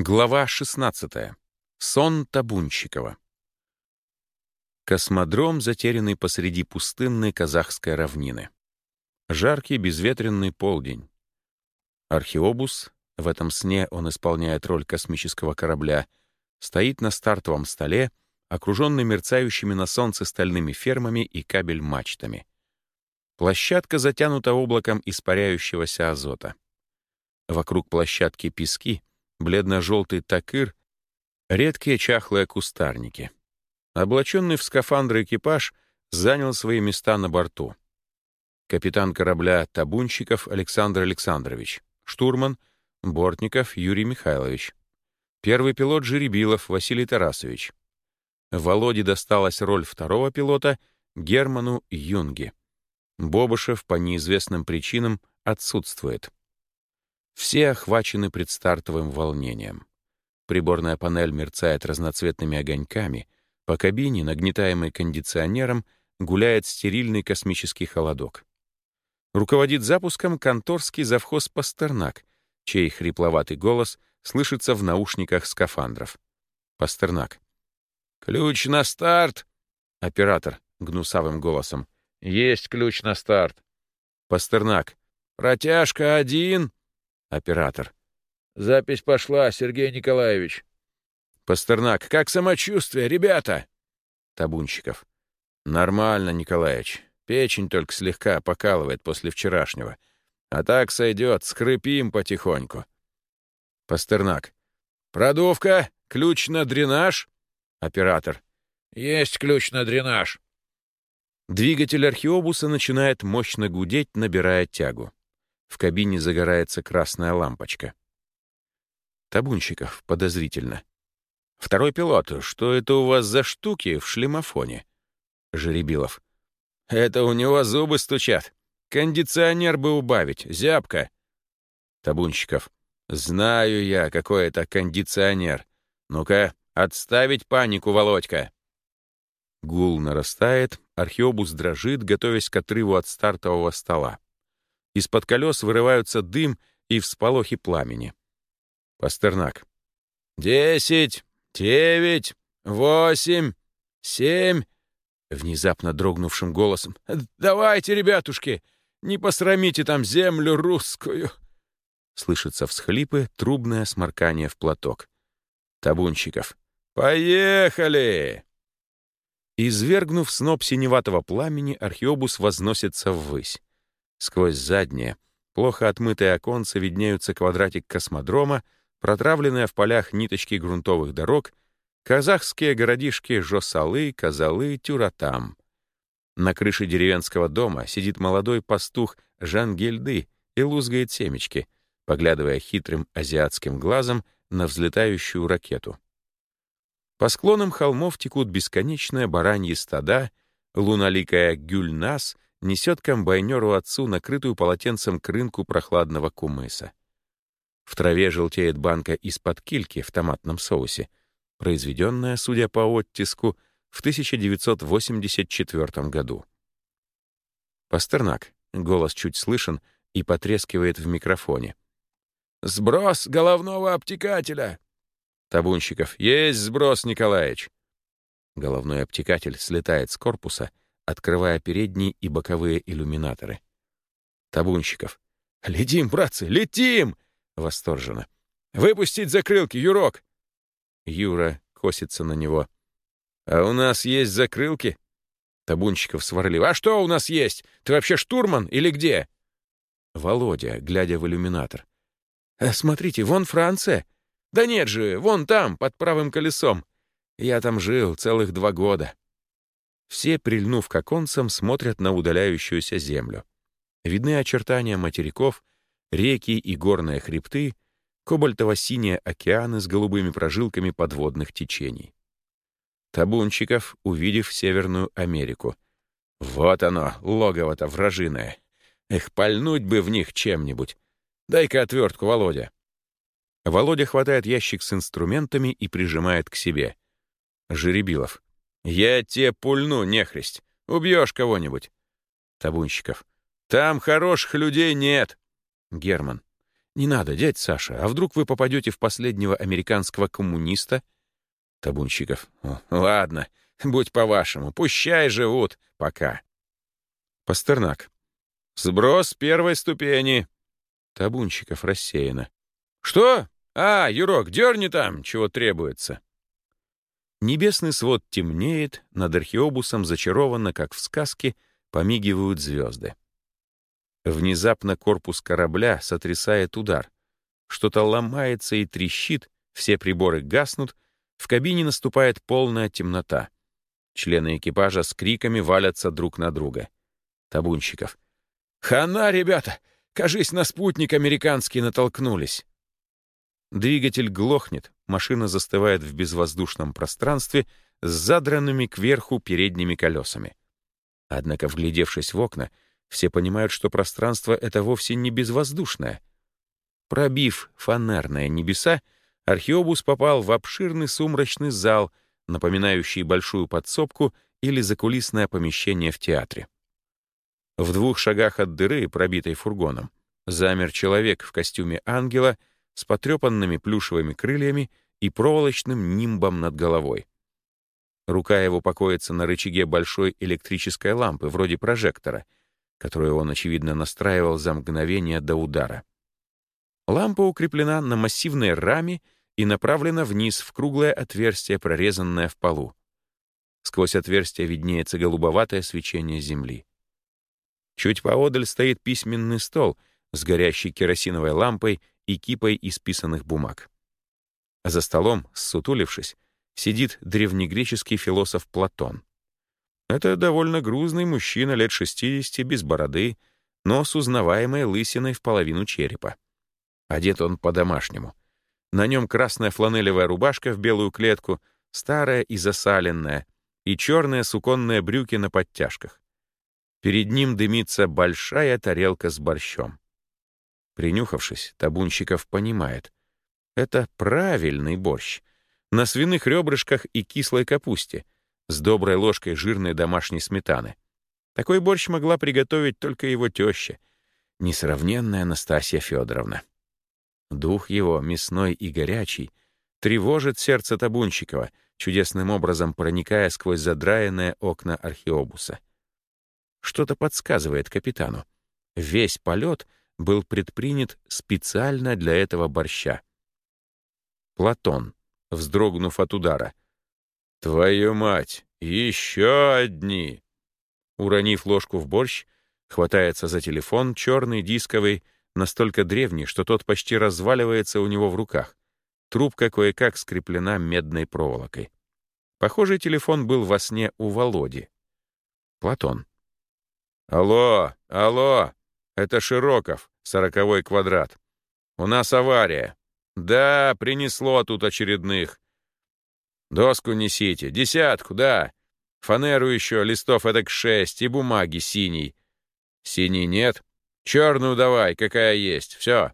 Глава 16. Сон Табунщикова. Космодром, затерянный посреди пустынной казахской равнины. Жаркий безветренный полдень. Археобус, в этом сне он исполняет роль космического корабля, стоит на стартовом столе, окруженный мерцающими на солнце стальными фермами и кабель-мачтами. Площадка затянута облаком испаряющегося азота. Вокруг площадки пески — бледно-желтый такыр, редкие чахлые кустарники. Облаченный в скафандры экипаж занял свои места на борту. Капитан корабля «Табунщиков» Александр Александрович, штурман Бортников Юрий Михайлович, первый пилот Жеребилов Василий Тарасович. Володе досталась роль второго пилота Герману Юнге. Бобышев по неизвестным причинам отсутствует. Все охвачены предстартовым волнением. Приборная панель мерцает разноцветными огоньками. По кабине, нагнетаемой кондиционером, гуляет стерильный космический холодок. Руководит запуском конторский завхоз Пастернак, чей хрипловатый голос слышится в наушниках скафандров. Пастернак. «Ключ на старт!» Оператор гнусавым голосом. «Есть ключ на старт!» Пастернак. «Протяжка один!» Оператор. «Запись пошла, Сергей Николаевич». Пастернак. «Как самочувствие, ребята?» Табунщиков. «Нормально, Николаевич. Печень только слегка покалывает после вчерашнего. А так сойдет, скрипим потихоньку». Пастернак. «Продувка, ключ на дренаж?» Оператор. «Есть ключ на дренаж». Двигатель археобуса начинает мощно гудеть, набирая тягу. В кабине загорается красная лампочка. Табунщиков подозрительно. «Второй пилот, что это у вас за штуки в шлемофоне?» Жеребилов. «Это у него зубы стучат. Кондиционер бы убавить, зябко». Табунщиков. «Знаю я, какой это кондиционер. Ну-ка, отставить панику, Володька». Гул нарастает, археобус дрожит, готовясь к отрыву от стартового стола. Из-под колес вырываются дым и всполохи пламени. Пастернак. «Десять, девять, восемь, семь...» Внезапно дрогнувшим голосом. «Давайте, ребятушки, не посрамите там землю русскую!» Слышатся всхлипы, трубное сморкание в платок. Табунщиков. «Поехали!» Извергнув сноп синеватого пламени, археобус возносится ввысь. Сквозь заднее, плохо отмытые оконца виднеются квадратик космодрома, протравленные в полях ниточки грунтовых дорог, казахские городишки Жосалы, Казалы, Тюратам. На крыше деревенского дома сидит молодой пастух Жан-Гельды и лузгает семечки, поглядывая хитрым азиатским глазом на взлетающую ракету. По склонам холмов текут бесконечные бараньи стада, луналикая Гюльнас — несет комбайнеру отцу накрытую полотенцем крынку прохладного кумыса. В траве желтеет банка из-под кильки в томатном соусе, произведенная, судя по оттиску, в 1984 году. Пастернак, голос чуть слышен и потрескивает в микрофоне. «Сброс головного обтекателя!» Табунщиков. «Есть сброс, Николаевич!» Головной обтекатель слетает с корпуса — открывая передние и боковые иллюминаторы. Табунщиков. «Летим, братцы, летим!» Восторженно. «Выпустить закрылки, Юрок!» Юра косится на него. «А у нас есть закрылки?» Табунщиков сварлив. «А что у нас есть? Ты вообще штурман или где?» Володя, глядя в иллюминатор. «Э, «Смотрите, вон Франция. Да нет же, вон там, под правым колесом. Я там жил целых два года. Все, прильнув к оконцам, смотрят на удаляющуюся землю. Видны очертания материков, реки и горные хребты, кобальтово-синие океаны с голубыми прожилками подводных течений. Табунчиков, увидев Северную Америку. Вот оно, логово-то вражиное. Эх, пальнуть бы в них чем-нибудь. Дай-ка отвертку, Володя. Володя хватает ящик с инструментами и прижимает к себе. Жеребилов. «Я тебе пульну, нехресть. Убьешь кого-нибудь». Табунщиков. «Там хороших людей нет». Герман. «Не надо, дядь Саша, а вдруг вы попадете в последнего американского коммуниста?» Табунщиков. «Ладно, будь по-вашему, пущай живут, пока». Пастернак. «Сброс первой ступени». Табунщиков рассеяно. «Что? А, Юрок, дерни там, чего требуется». Небесный свод темнеет, над археобусом зачарованно, как в сказке, помигивают звезды. Внезапно корпус корабля сотрясает удар. Что-то ломается и трещит, все приборы гаснут, в кабине наступает полная темнота. Члены экипажа с криками валятся друг на друга. Табунщиков. «Хана, ребята! Кажись, на спутник американский натолкнулись!» Двигатель глохнет, машина застывает в безвоздушном пространстве с задранными кверху передними колесами. Однако, вглядевшись в окна, все понимают, что пространство — это вовсе не безвоздушное. Пробив фонарные небеса, археобус попал в обширный сумрачный зал, напоминающий большую подсобку или закулисное помещение в театре. В двух шагах от дыры, пробитой фургоном, замер человек в костюме ангела с потрепанными плюшевыми крыльями и проволочным нимбом над головой. Рука его покоится на рычаге большой электрической лампы, вроде прожектора — которую он, очевидно, настраивал за мгновение до удара. Лампа укреплена на массивной раме и направлена вниз в круглое отверстие, прорезанное в полу. Сквозь отверстие виднеется голубоватое свечение земли. Чуть поодаль стоит письменный стол с горящей керосиновой лампой и кипой исписанных бумаг. За столом, ссутулившись, сидит древнегреческий философ Платон. Это довольно грузный мужчина лет 60, без бороды, но с узнаваемой лысиной в половину черепа. Одет он по-домашнему. На нем красная фланелевая рубашка в белую клетку, старая и засаленная, и черные суконные брюки на подтяжках. Перед ним дымится большая тарелка с борщом. Принюхавшись, Табунщиков понимает. Это правильный борщ. На свиных ребрышках и кислой капусте — с доброй ложкой жирной домашней сметаны. Такой борщ могла приготовить только его теща, несравненная Анастасия Федоровна. Дух его, мясной и горячий, тревожит сердце Табунщикова, чудесным образом проникая сквозь задраенные окна археобуса. Что-то подсказывает капитану. Весь полет был предпринят специально для этого борща. Платон, вздрогнув от удара, «Твою мать! Еще одни!» Уронив ложку в борщ, хватается за телефон, черный, дисковый, настолько древний, что тот почти разваливается у него в руках. Трубка кое-как скреплена медной проволокой. Похожий телефон был во сне у Володи. Платон. «Алло, алло! Это Широков, сороковой квадрат. У нас авария. Да, принесло тут очередных. Доску несите, десятку, да. Фанеру еще, листов эдак шесть и бумаги синий. Синий нет? Черную давай, какая есть, все.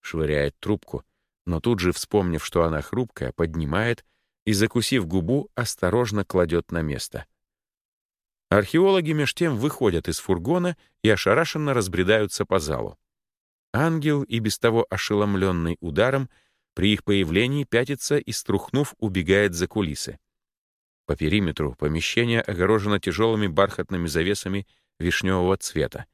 Швыряет трубку, но тут же, вспомнив, что она хрупкая, поднимает и, закусив губу, осторожно кладет на место. Археологи меж тем выходят из фургона и ошарашенно разбредаются по залу. Ангел, и без того ошеломленный ударом, при их появлении пятится и, струхнув, убегает за кулисы. По периметру помещение огорожено тяжелыми бархатными завесами вишневого цвета.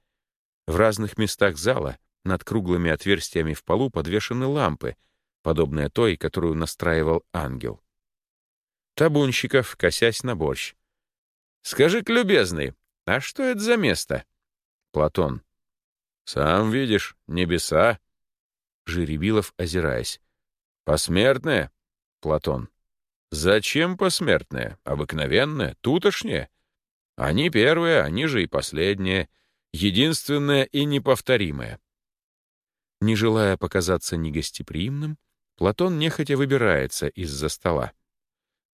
В разных местах зала над круглыми отверстиями в полу подвешены лампы, подобные той, которую настраивал ангел. Табунщиков, косясь на борщ. «Скажи-ка, любезный, а что это за место?» Платон. «Сам видишь, небеса». Жеребилов, озираясь. Посмертное? Платон. Зачем посмертное? Обыкновенное, тутошнее. Они первые, они же и последние. Единственное и неповторимое. Не желая показаться негостеприимным, Платон нехотя выбирается из-за стола.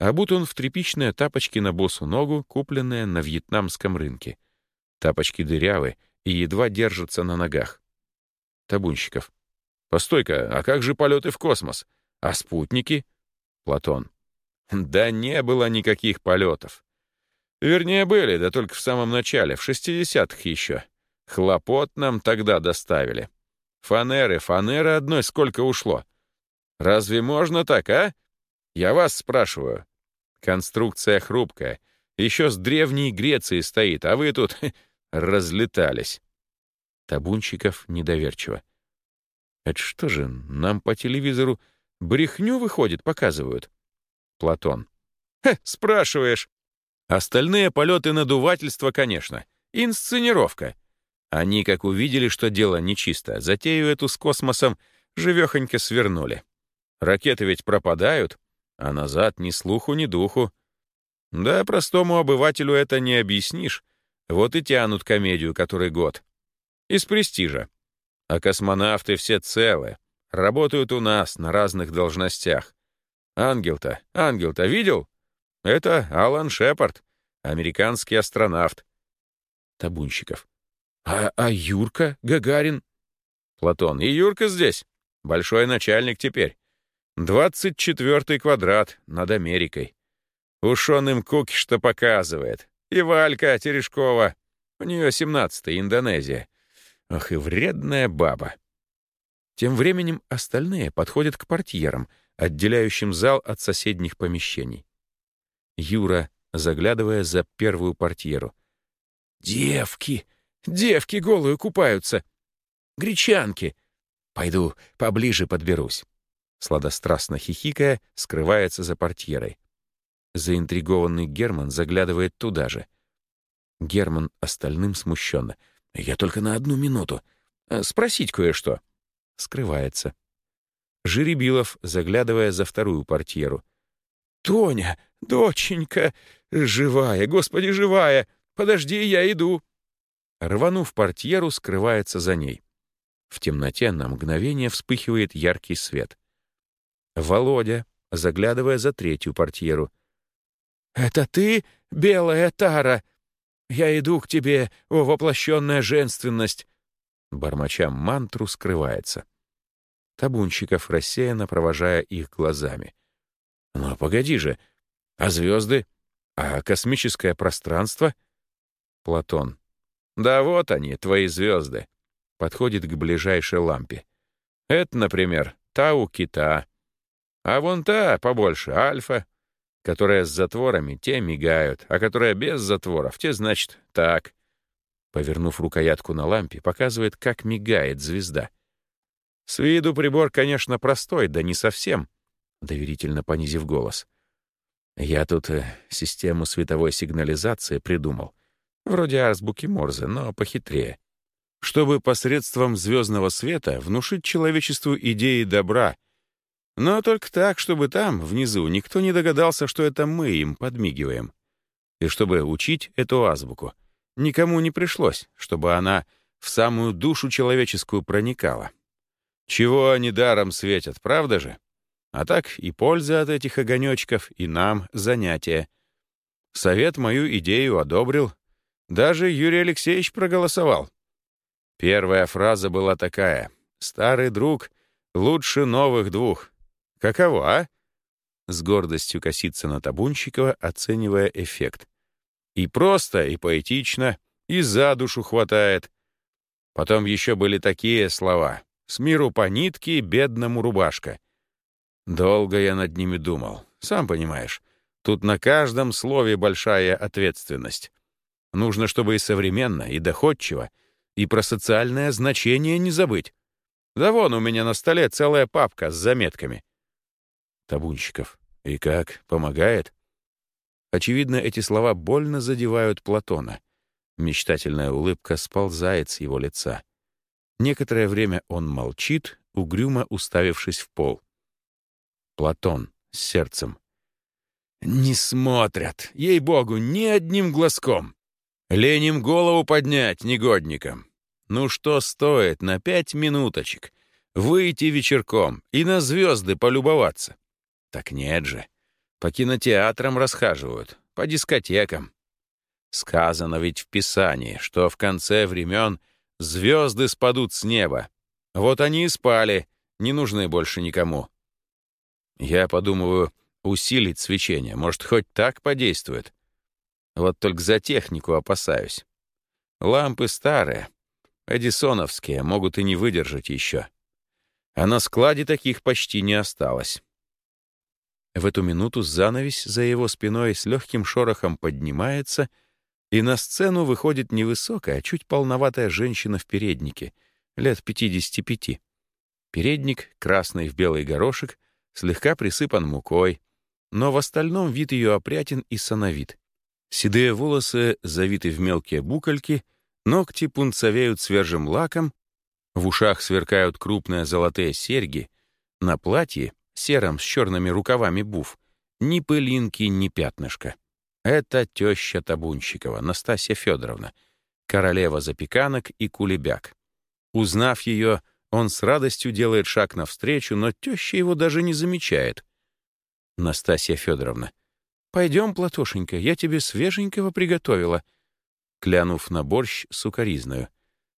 Обут он в тряпичные тапочки на босу ногу, купленные на вьетнамском рынке. Тапочки дырявы и едва держатся на ногах. Табунщиков. «Постой-ка, а как же полеты в космос? А спутники? Платон. Да не было никаких полетов. Вернее, были, да только в самом начале, в 60-х еще. Хлопот нам тогда доставили. Фанеры, фанеры одной сколько ушло. Разве можно так, а? Я вас спрашиваю. Конструкция хрупкая. Еще с древней Греции стоит, а вы тут разлетались. Табунчиков недоверчиво. Это что же, нам по телевизору брехню, выходит, показывают? Платон. Хе, спрашиваешь. Остальные полеты надувательства, конечно. Инсценировка. Они, как увидели, что дело нечисто, затею эту с космосом живехонько свернули. Ракеты ведь пропадают, а назад ни слуху, ни духу. Да, простому обывателю это не объяснишь. Вот и тянут комедию который год. Из престижа. А космонавты все целы. Работают у нас на разных должностях. Ангел-то, ангел-то видел? Это Алан Шепард, американский астронавт. Табунщиков. А, а Юрка Гагарин? Платон. И Юрка здесь. Большой начальник теперь. Двадцать четвертый квадрат над Америкой. Уж он им куки что показывает. И Валька Терешкова. У нее семнадцатая Индонезия. Ах и вредная баба. Тем временем остальные подходят к портьерам, отделяющим зал от соседних помещений. Юра, заглядывая за первую портьеру. «Девки! Девки голые купаются! Гречанки! Пойду поближе подберусь!» Сладострастно хихикая, скрывается за портьерой. Заинтригованный Герман заглядывает туда же. Герман остальным смущенно — я только на одну минуту. Э, спросить кое-что. Скрывается. Жеребилов, заглядывая за вторую портьеру. «Тоня, доченька, живая, господи, живая! Подожди, я иду!» Рванув портьеру, скрывается за ней. В темноте на мгновение вспыхивает яркий свет. Володя, заглядывая за третью портьеру. «Это ты, белая тара?» Я иду к тебе, о воплощенная женственность!» Бормоча мантру скрывается. Табунщиков рассеянно провожая их глазами. «Ну, погоди же! А звезды? А космическое пространство?» Платон. «Да вот они, твои звезды!» Подходит к ближайшей лампе. «Это, например, Тау Кита. А вон та побольше, Альфа, Которая с затворами, те мигают, а которая без затворов, те, значит, так. Повернув рукоятку на лампе, показывает, как мигает звезда. С виду прибор, конечно, простой, да не совсем, доверительно понизив голос. Я тут э, систему световой сигнализации придумал. Вроде азбуки Морзе, но похитрее. Чтобы посредством звездного света внушить человечеству идеи добра но только так, чтобы там, внизу, никто не догадался, что это мы им подмигиваем. И чтобы учить эту азбуку, никому не пришлось, чтобы она в самую душу человеческую проникала. Чего они даром светят, правда же? А так и польза от этих огонечков, и нам занятие. Совет мою идею одобрил. Даже Юрий Алексеевич проголосовал. Первая фраза была такая. «Старый друг лучше новых двух». Каково, а? С гордостью косится на Табунщикова, оценивая эффект. И просто, и поэтично, и за душу хватает. Потом еще были такие слова. «С миру по нитке, бедному рубашка». Долго я над ними думал. Сам понимаешь, тут на каждом слове большая ответственность. Нужно, чтобы и современно, и доходчиво, и про социальное значение не забыть. Да вон у меня на столе целая папка с заметками. Табунщиков. И как? Помогает? Очевидно, эти слова больно задевают Платона. Мечтательная улыбка сползает с его лица. Некоторое время он молчит, угрюмо уставившись в пол. Платон с сердцем. «Не смотрят, ей-богу, ни одним глазком. Лень им голову поднять, негодникам. Ну что стоит на пять минуточек выйти вечерком и на звезды полюбоваться? Так нет же. По кинотеатрам расхаживают, по дискотекам. Сказано ведь в Писании, что в конце времен звезды спадут с неба. Вот они и спали, не нужны больше никому. Я подумываю усилить свечение, может, хоть так подействует. Вот только за технику опасаюсь. Лампы старые. Эдисоновские могут и не выдержать еще. А на складе таких почти не осталось. В эту минуту занавесь за его спиной с легким шорохом поднимается, и на сцену выходит невысокая, чуть полноватая женщина в переднике, лет 55. Передник, красный в белый горошек, слегка присыпан мукой, но в остальном вид ее опрятен и сановит. Седые волосы завиты в мелкие букольки, ногти пунцовеют свежим лаком, в ушах сверкают крупные золотые серьги, на платье, сером с черными рукавами буф, ни пылинки, ни пятнышка. Это теща Табунщикова, Настасья Федоровна, королева запеканок и кулебяк. Узнав ее, он с радостью делает шаг навстречу, но теща его даже не замечает. Настасья Федоровна. «Пойдем, Платошенька, я тебе свеженького приготовила», клянув на борщ сукоризною.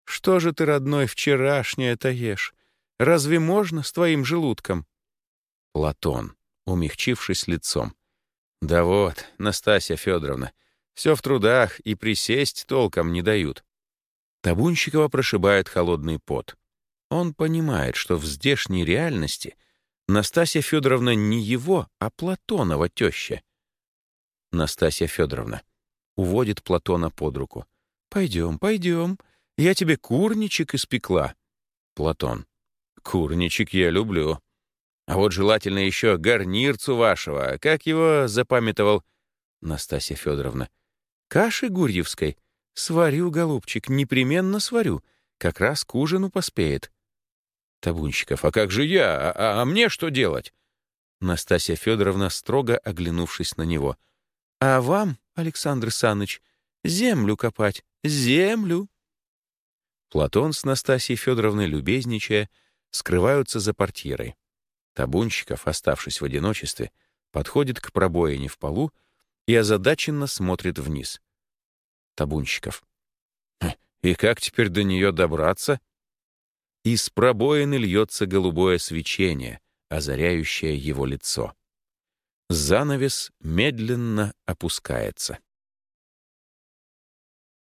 «Что же ты, родной, вчерашнее-то ешь? Разве можно с твоим желудком?» Платон, умягчившись лицом. «Да вот, Настасья Федоровна, все в трудах и присесть толком не дают». Табунщикова прошибает холодный пот. Он понимает, что в здешней реальности Настасья Федоровна не его, а Платонова теща. Настасья Федоровна уводит Платона под руку. «Пойдем, пойдем. Я тебе курничек испекла». Платон. «Курничек я люблю. А вот желательно еще гарнирцу вашего. Как его запамятовал?» Настасья Федоровна. «Каши гурьевской. Сварю, голубчик, непременно сварю. Как раз к ужину поспеет». Табунщиков. «А как же я? А, а мне что делать?» Настасья Федоровна, строго оглянувшись на него. «А вам, Александр Саныч, землю копать, землю!» Платон с Настасьей Федоровной, любезничая, скрываются за портьерой. Табунщиков, оставшись в одиночестве, подходит к пробоине в полу и озадаченно смотрит вниз. Табунщиков. «И как теперь до нее добраться?» Из пробоины льется голубое свечение, озаряющее его лицо. Занавес медленно опускается.